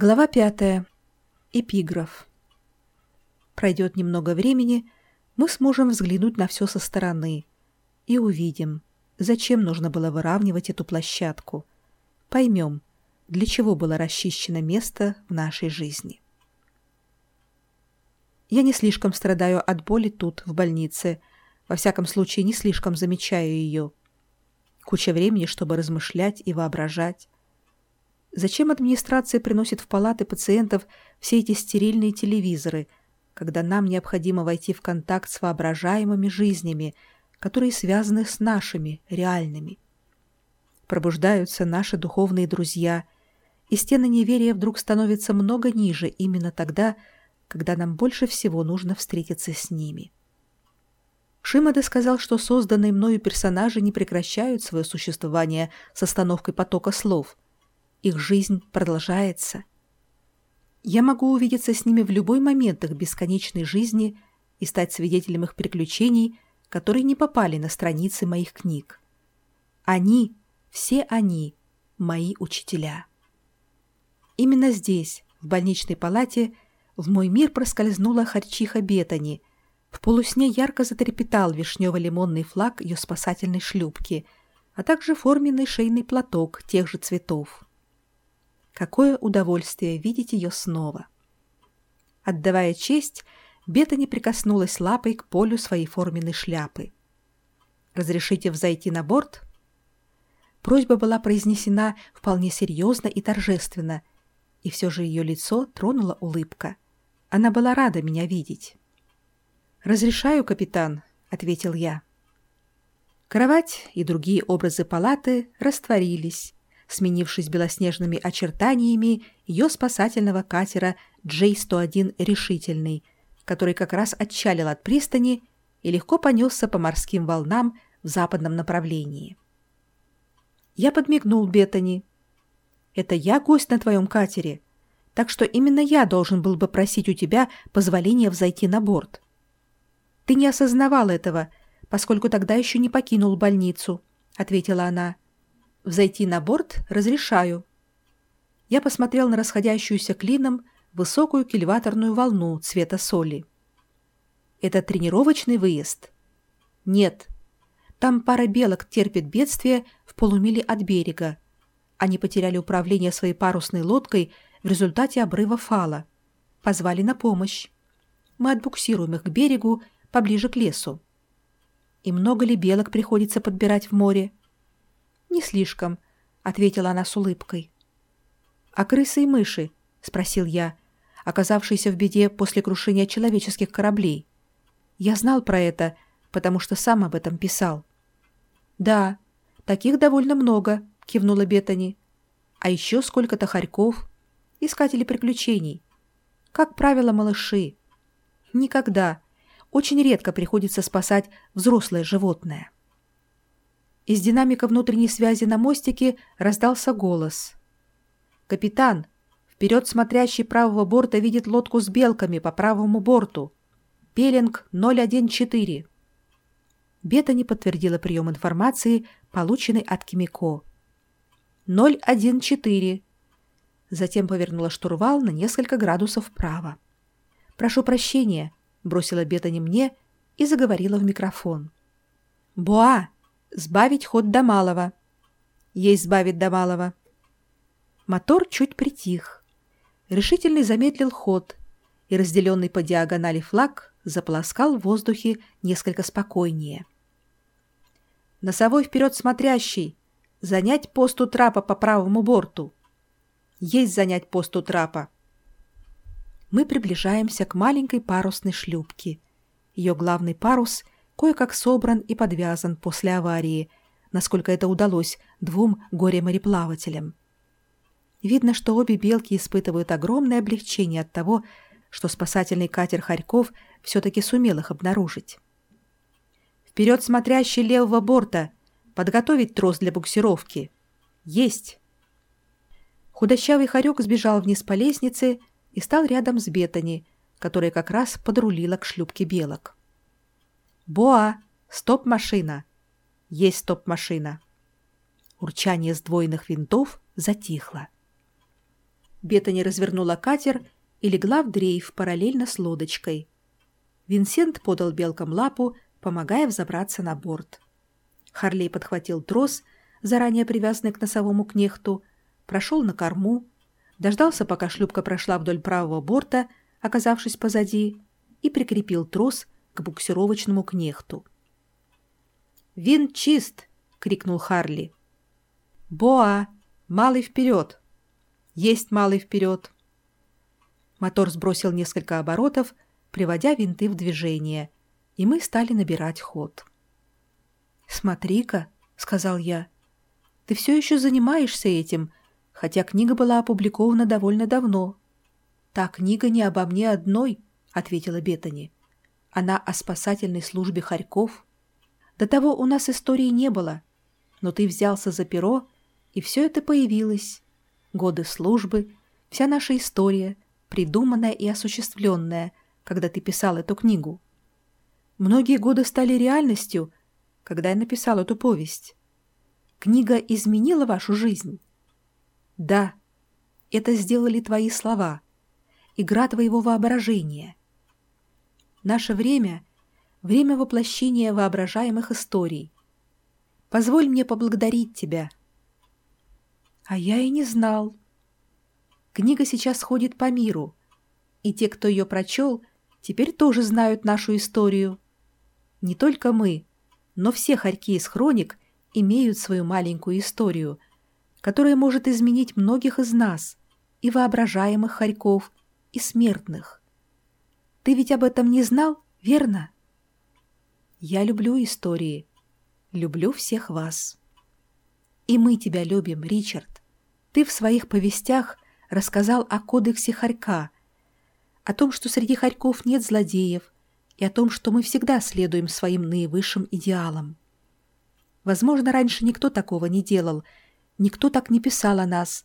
Глава пятая. Эпиграф. Пройдет немного времени, мы сможем взглянуть на все со стороны и увидим, зачем нужно было выравнивать эту площадку. Поймем, для чего было расчищено место в нашей жизни. Я не слишком страдаю от боли тут, в больнице, во всяком случае не слишком замечаю ее. Куча времени, чтобы размышлять и воображать. Зачем администрация приносит в палаты пациентов все эти стерильные телевизоры, когда нам необходимо войти в контакт с воображаемыми жизнями, которые связаны с нашими, реальными? Пробуждаются наши духовные друзья, и стены неверия вдруг становятся много ниже именно тогда, когда нам больше всего нужно встретиться с ними. Шимада сказал, что созданные мною персонажи не прекращают свое существование с остановкой потока слов. Их жизнь продолжается. Я могу увидеться с ними в любой момент их бесконечной жизни и стать свидетелем их приключений, которые не попали на страницы моих книг. Они, все они, мои учителя. Именно здесь, в больничной палате, в мой мир проскользнула харчиха Бетани — в полусне ярко затрепетал вишнево-лимонный флаг ее спасательной шлюпки, а также форменный шейный платок тех же цветов. Какое удовольствие видеть ее снова! Отдавая честь, Бета не прикоснулась лапой к полю своей форменной шляпы. «Разрешите взойти на борт?» Просьба была произнесена вполне серьезно и торжественно, и все же ее лицо тронула улыбка. Она была рада меня видеть. «Разрешаю, капитан», — ответил я. Кровать и другие образы палаты растворились, сменившись белоснежными очертаниями ее спасательного катера J-101 «Решительный», который как раз отчалил от пристани и легко понесся по морским волнам в западном направлении. Я подмигнул Беттани. «Это я гость на твоем катере, так что именно я должен был бы просить у тебя позволения взойти на борт». Ты не осознавал этого, поскольку тогда еще не покинул больницу, ответила она. Взойти на борт разрешаю. Я посмотрел на расходящуюся клином высокую кильваторную волну цвета соли. Это тренировочный выезд? Нет. Там пара белок терпит бедствие в полумиле от берега. Они потеряли управление своей парусной лодкой в результате обрыва фала. Позвали на помощь. Мы отбуксируем их к берегу поближе к лесу. И много ли белок приходится подбирать в море? Не слишком, ответила она с улыбкой. А крысы и мыши? спросил я, оказавшийся в беде после крушения человеческих кораблей. Я знал про это, потому что сам об этом писал. Да, таких довольно много, кивнула Бетани. А еще сколько-то хорьков, искатели приключений. Как правило, малыши. Никогда, очень редко приходится спасать взрослое животное. Из динамика внутренней связи на мостике раздался голос. «Капитан, вперед смотрящий правого борта видит лодку с белками по правому борту. Пелинг 014». Бета не подтвердила прием информации, полученной от Кимико. 014. Затем повернула штурвал на несколько градусов вправо. «Прошу прощения, бросила Бетани мне и заговорила в микрофон. «Буа! Сбавить ход до малого!» «Есть сбавить до малого!» Мотор чуть притих. Решительный замедлил ход, и разделенный по диагонали флаг заполоскал в воздухе несколько спокойнее. «Носовой вперед смотрящий! Занять пост у трапа по правому борту!» «Есть занять пост у трапа!» мы приближаемся к маленькой парусной шлюпке. Ее главный парус кое-как собран и подвязан после аварии, насколько это удалось двум горе-мореплавателям. Видно, что обе белки испытывают огромное облегчение от того, что спасательный катер Харьков все-таки сумел их обнаружить. «Вперед смотрящий левого борта! Подготовить трос для буксировки!» «Есть!» Худощавый хорек сбежал вниз по лестнице и стал рядом с Бетани, которая как раз подрулила к шлюпке белок. «Боа! Стоп-машина!» «Есть стоп-машина!» Урчание сдвоенных винтов затихло. Беттани развернула катер и легла в дрейф параллельно с лодочкой. Винсент подал белкам лапу, помогая взобраться на борт. Харлей подхватил трос, заранее привязанный к носовому кнехту, прошел на корму, дождался, пока шлюпка прошла вдоль правого борта, оказавшись позади, и прикрепил трос к буксировочному кнехту. «Винт чист!» — крикнул Харли. «Боа! Малый вперед!» «Есть малый вперед!» Мотор сбросил несколько оборотов, приводя винты в движение, и мы стали набирать ход. «Смотри-ка», — сказал я, — «ты все еще занимаешься этим, хотя книга была опубликована довольно давно». «Та книга не обо мне одной», — ответила Беттани. «Она о спасательной службе Харьков». До того у нас истории не было, но ты взялся за перо, и все это появилось. Годы службы, вся наша история, придуманная и осуществленная, когда ты писал эту книгу. Многие годы стали реальностью, когда я написал эту повесть. Книга изменила вашу жизнь? Да, это сделали твои слова, игра твоего воображения. Наше время время воплощения воображаемых историй. Позволь мне поблагодарить тебя. А я и не знал. Книга сейчас ходит по миру, и те, кто ее прочел, теперь тоже знают нашу историю. Не только мы, но все хорьки из хроник имеют свою маленькую историю, которая может изменить многих из нас, и воображаемых хорьков, и смертных. Ты ведь об этом не знал, верно? — я люблю истории. Люблю всех вас. И мы тебя любим, Ричард. Ты в своих повестях рассказал о кодексе Харька, о том, что среди Харьков нет злодеев, и о том, что мы всегда следуем своим наивысшим идеалам. Возможно, раньше никто такого не делал, никто так не писал о нас,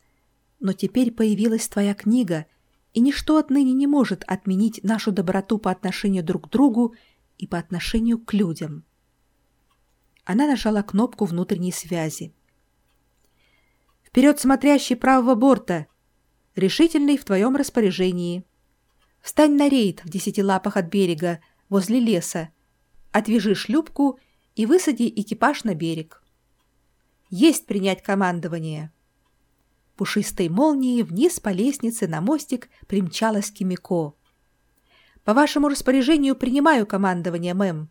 но теперь появилась твоя книга, и ничто отныне не может отменить нашу доброту по отношению друг к другу и по отношению к людям. Она нажала кнопку внутренней связи. «Вперед смотрящий правого борта! Решительный в твоем распоряжении. Встань на рейд в десяти лапах от берега, возле леса. Отвяжи шлюпку и высади экипаж на берег. Есть принять командование!» Пушистой молнией вниз по лестнице на мостик примчалась Кимико. По вашему распоряжению принимаю командование, мэм.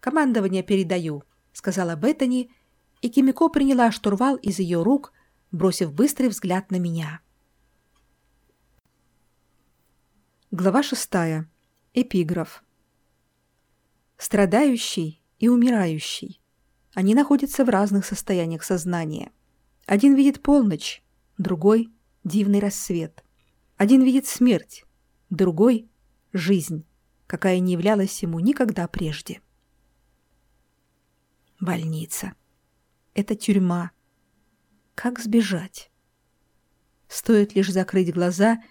Командование передаю, сказала Беттани, и Кимико приняла штурвал из ее рук, бросив быстрый взгляд на меня. Глава шестая. Эпиграф. Страдающий и умирающий. Они находятся в разных состояниях сознания. Один видит полночь, другой — дивный рассвет. Один видит смерть, другой жизнь, какая не являлась ему никогда прежде. Больница. Это тюрьма. Как сбежать? Стоит лишь закрыть глаза,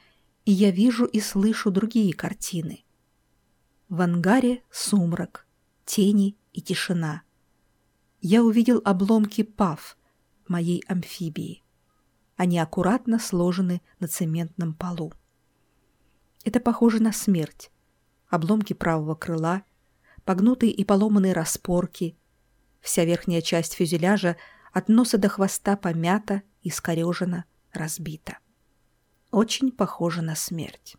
и я вижу и слышу другие картины. В ангаре сумрак, тени и тишина. Я увидел обломки пав моей амфибии. Они аккуратно сложены на цементном полу. Это похоже на смерть. Обломки правого крыла, погнутые и поломанные распорки. Вся верхняя часть фюзеляжа от носа до хвоста помята, искорежена, разбита. Очень похоже на смерть.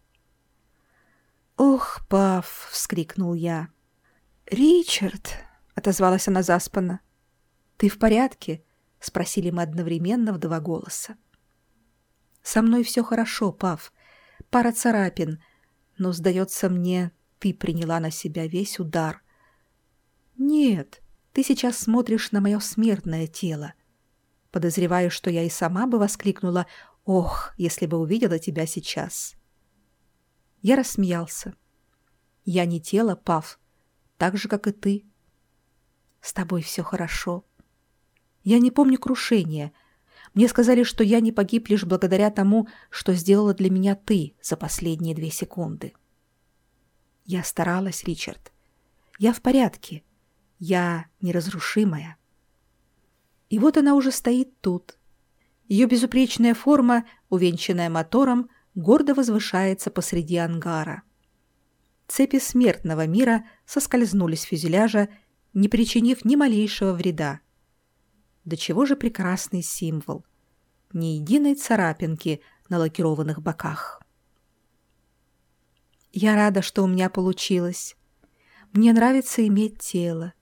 «Ох, Пав!» — вскрикнул я. «Ричард!» — отозвалась она заспанно. «Ты в порядке?» — спросили мы одновременно в два голоса. «Со мной все хорошо, Пав пара царапин, но, сдается мне, ты приняла на себя весь удар. Нет, ты сейчас смотришь на мое смертное тело. Подозреваю, что я и сама бы воскликнула «Ох, если бы увидела тебя сейчас!» Я рассмеялся. Я не тело, Пав, так же, как и ты. С тобой все хорошо. Я не помню крушения — мне сказали, что я не погиб лишь благодаря тому, что сделала для меня ты за последние две секунды. Я старалась, Ричард. Я в порядке. Я неразрушимая. И вот она уже стоит тут. Ее безупречная форма увенчанная мотором, гордо возвышается посреди ангара. Цепи смертного мира соскользнули с фюзеляжа, не причинив ни малейшего вреда. До чего же прекрасный символ! Ни единой царапинки на лакированных боках. Я рада, что у меня получилось. Мне нравится иметь тело.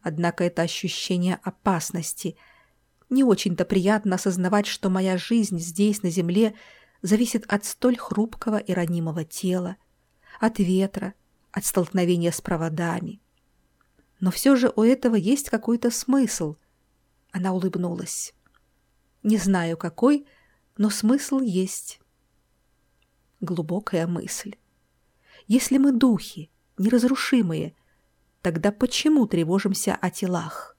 Однако это ощущение опасности. Не очень-то приятно осознавать, что моя жизнь здесь, на земле, зависит от столь хрупкого и ранимого тела, от ветра, от столкновения с проводами. Но все же у этого есть какой-то смысл. Она улыбнулась. Не знаю какой, но смысл есть. Глубокая мысль. Если мы духи, неразрушимые, тогда почему тревожимся о телах?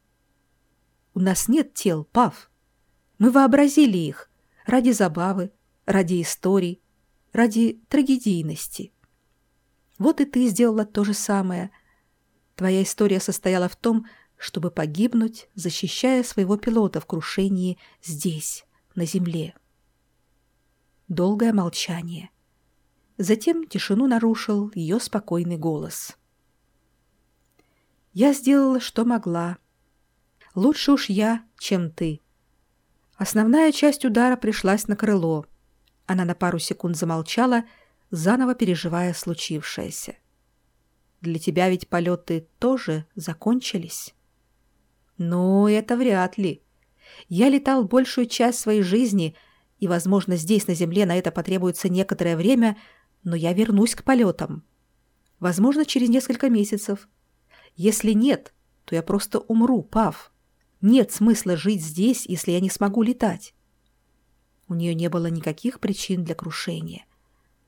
У нас нет тел, Пав. Мы вообразили их ради забавы, ради историй, ради трагедийности. Вот и ты сделала то же самое. Твоя история состояла в том, чтобы погибнуть, защищая своего пилота в крушении здесь, на земле. Долгое молчание. Затем тишину нарушил ее спокойный голос. «Я сделала, что могла. Лучше уж я, чем ты. Основная часть удара пришлась на крыло. Она на пару секунд замолчала, заново переживая случившееся. Для тебя ведь полеты тоже закончились?» «Ну, это вряд ли. Я летал большую часть своей жизни, и, возможно, здесь, на Земле, на это потребуется некоторое время — но я вернусь к полетам. Возможно, через несколько месяцев. Если нет, то я просто умру, пав. Нет смысла жить здесь, если я не смогу летать. У нее не было никаких причин для крушения.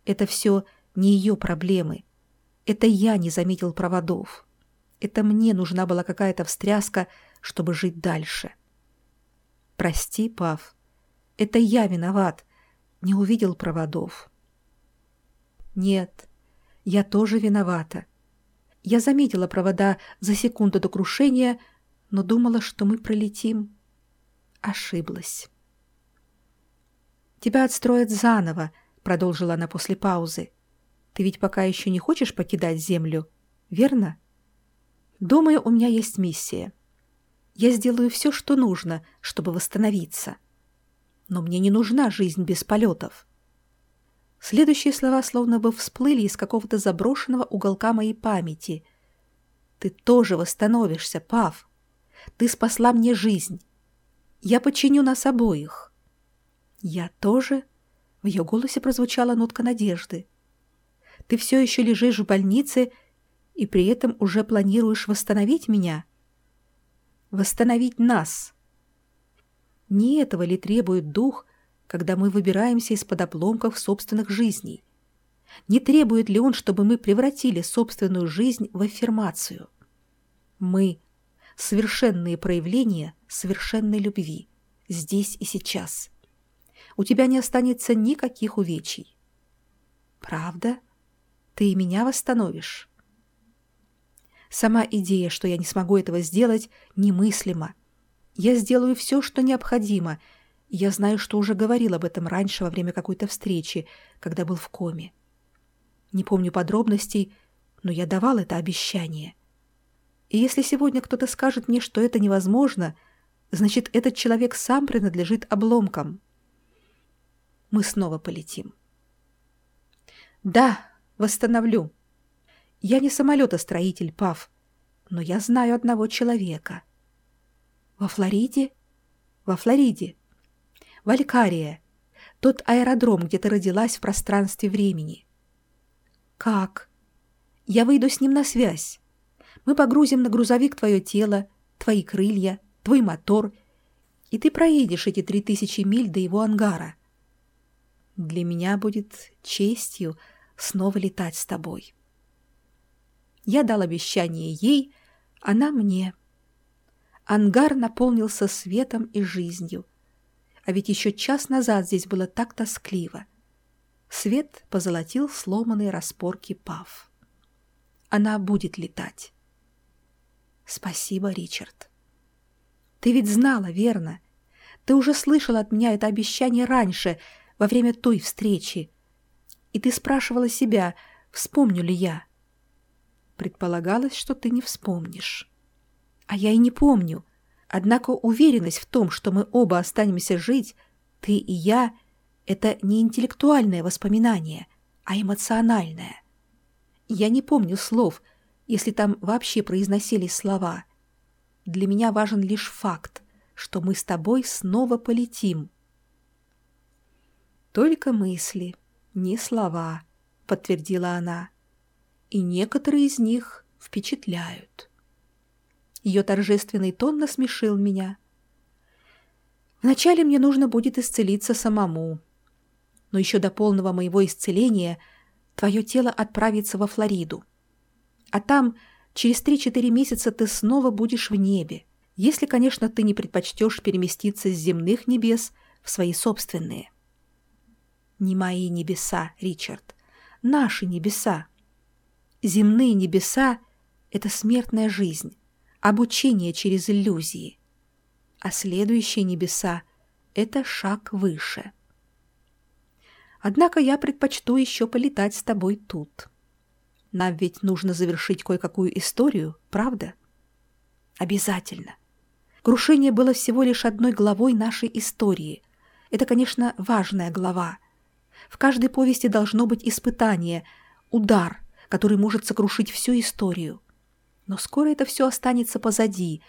Это все не ее проблемы. Это я не заметил проводов. Это мне нужна была какая-то встряска, чтобы жить дальше. Прости, Пав. Это я виноват. Не увидел проводов. Нет, я тоже виновата. Я заметила провода за секунду до крушения, но думала, что мы пролетим. Ошиблась. «Тебя отстроят заново», — продолжила она после паузы. «Ты ведь пока еще не хочешь покидать Землю, верно?» «Думаю, у меня есть миссия. Я сделаю все, что нужно, чтобы восстановиться. Но мне не нужна жизнь без полетов. Следующие слова словно бы всплыли из какого-то заброшенного уголка моей памяти. «Ты тоже восстановишься, Пав. Ты спасла мне жизнь. Я починю нас обоих». «Я тоже?» — в ее голосе прозвучала нотка надежды. «Ты все еще лежишь в больнице и при этом уже планируешь восстановить меня?» «Восстановить нас!» Не этого ли требует дух, когда мы выбираемся из-под обломков собственных жизней? Не требует ли он, чтобы мы превратили собственную жизнь в аффирмацию? Мы — совершенные проявления совершенной любви, здесь и сейчас. У тебя не останется никаких увечий. Правда? Ты и меня восстановишь? Сама идея, что я не смогу этого сделать, немыслима. Я сделаю все, что необходимо — я знаю, что уже говорил об этом раньше во время какой-то встречи, когда был в коме. Не помню подробностей, но я давал это обещание. И если сегодня кто-то скажет мне, что это невозможно, значит, этот человек сам принадлежит обломкам. Мы снова полетим. Да, восстановлю. Я не самолетостроитель, Пав, но я знаю одного человека. Во Флориде? Во Флориде. Валькария, тот аэродром, где ты родилась в пространстве времени. Как? Я выйду с ним на связь. Мы погрузим на грузовик твое тело, твои крылья, твой мотор, и ты проедешь эти три тысячи миль до его ангара. Для меня будет честью снова летать с тобой. Я дал обещание ей, она мне. Ангар наполнился светом и жизнью — а ведь еще час назад здесь было так тоскливо. Свет позолотил сломанные распорки пав. Она будет летать. Спасибо, Ричард. Ты ведь знала, верно? Ты уже слышал от меня это обещание раньше, во время той встречи. И ты спрашивала себя, вспомню ли я. Предполагалось, что ты не вспомнишь. А я и не помню. Однако уверенность в том, что мы оба останемся жить, ты и я, это не интеллектуальное воспоминание, а эмоциональное. Я не помню слов, если там вообще произносились слова. Для меня важен лишь факт, что мы с тобой снова полетим. Только мысли, не слова, подтвердила она. И некоторые из них впечатляют. Ее торжественный тон насмешил меня. Вначале мне нужно будет исцелиться самому. Но еще до полного моего исцеления твое тело отправится во Флориду. А там через 3-4 месяца ты снова будешь в небе, если, конечно, ты не предпочтешь переместиться с земных небес в свои собственные. Не мои небеса, Ричард, наши небеса. Земные небеса — это смертная жизнь, обучение через иллюзии. А следующие небеса — это шаг выше. Однако я предпочту еще полетать с тобой тут. Нам ведь нужно завершить кое-какую историю, правда? Обязательно. Крушение было всего лишь одной главой нашей истории. Это, конечно, важная глава. В каждой повести должно быть испытание, удар, который может сокрушить всю историю. Но скоро это все останется позади.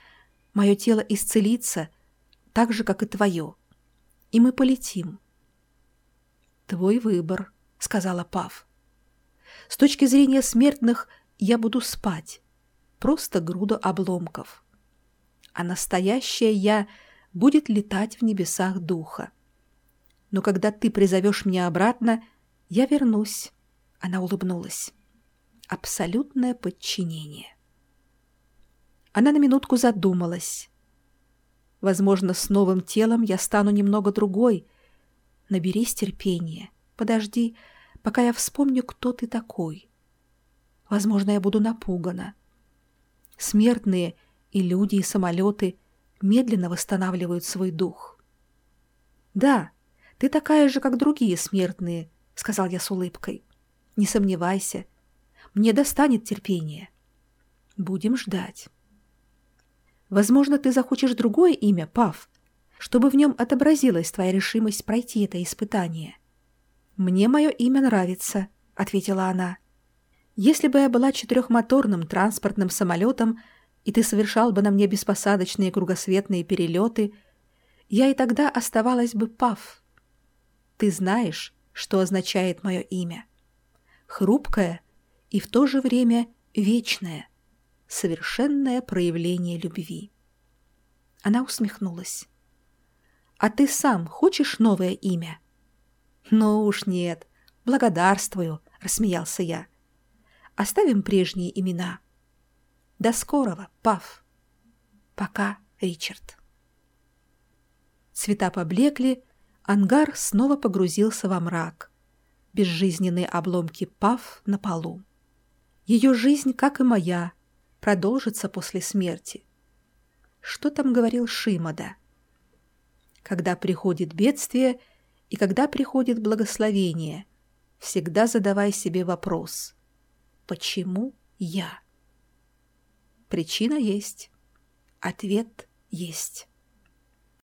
Мое тело исцелится, так же, как и твое. И мы полетим. «Твой выбор», — сказала Пав. «С точки зрения смертных я буду спать. Просто груда обломков. А настоящее я будет летать в небесах духа. Но когда ты призовешь меня обратно, я вернусь». Она улыбнулась. «Абсолютное подчинение». Она на минутку задумалась. Возможно, с новым телом я стану немного другой. Наберись терпения. Подожди, пока я вспомню, кто ты такой. Возможно, я буду напугана. Смертные и люди, и самолеты медленно восстанавливают свой дух. «Да, ты такая же, как другие смертные», — сказал я с улыбкой. «Не сомневайся. Мне достанет терпения. Будем ждать». Возможно, ты захочешь другое имя, Пав, чтобы в нем отобразилась твоя решимость пройти это испытание. Мне мое имя нравится, ответила она. Если бы я была четырехмоторным транспортным самолетом, и ты совершал бы на мне беспосадочные кругосветные перелеты, я и тогда оставалась бы Пав. Ты знаешь, что означает мое имя. Хрупкое и в то же время вечное — совершенное проявление любви. Она усмехнулась. «А ты сам хочешь новое имя?» «Ну уж нет, благодарствую», — рассмеялся я. «Оставим прежние имена. До скорого, Пав. Пока, Ричард». Цвета поблекли, ангар снова погрузился во мрак. Безжизненные обломки Пав на полу. Ее жизнь, как и моя, продолжится после смерти. Что там говорил Шимада? Когда приходит бедствие и когда приходит благословение, всегда задавай себе вопрос «Почему я?» Причина есть, ответ есть.